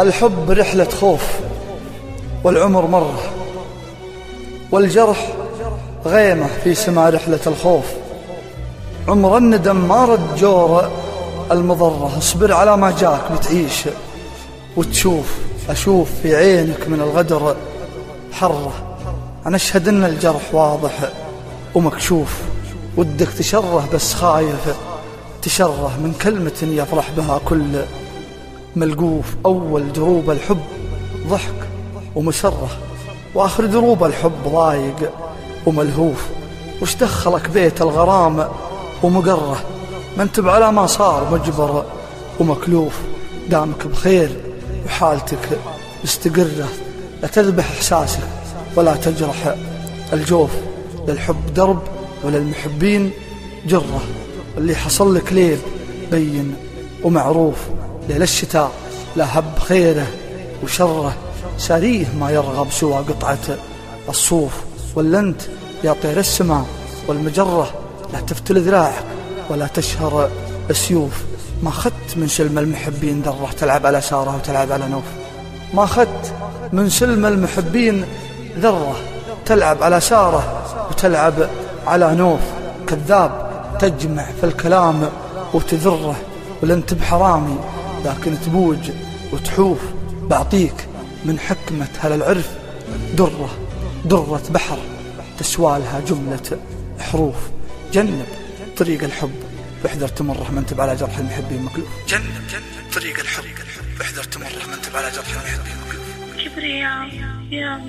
الحب رحلة خوف والعمر مرة والجرح غيمة في سما رحلة الخوف. عمر الندم ما رد جور المضرة اصبر على ما جاك بتعيش وتشوف. أشوف في عينك من الغدر حرة. أنا أشهد أن الجرح واضح ومكشوف. ودك تشره بس خايف تشره من كلمة يفرح بها كل ملقوف أول دروب الحب ضحك ومسره وآخر دروب الحب ضايق وملهوف. وش دخلك بيت الغرام ومقره ما انت على ما صار مجبر ومكلوف. دامك بخير وحالتك مستقرة. لا تذبح إحساسك ولا تجرح الجوف. للحب درب وللمحبين جرة. اللي حصل لك ليل بين ومعروف. ليل الشتاء لا هب خيره وشره ساريه ما يرغب سوى قطعة الصوف. ولا انت يا طير السماء والمجرة لا تفتل ذراعك ولا تشهر السيوف. ما خدت من سلم المحبين ذرة تلعب على سارة وتلعب على نوف. ما خدت من سلم المحبين ذرة تلعب على سارة وتلعب على نوف. كذاب تجمع في الكلام وتذره ولنت بحرامي لكن تبوج وتحوف بعطيك من حكمة هل العرف درة درة بحر. تسوالها جملة حروف. جنب طريق الحب واحذر تمره من تب على جرح المحبين مكلوف جنب جنب طريق الحب واحذر تمره من تب على جرح المحبين مكلوف كبرياء يا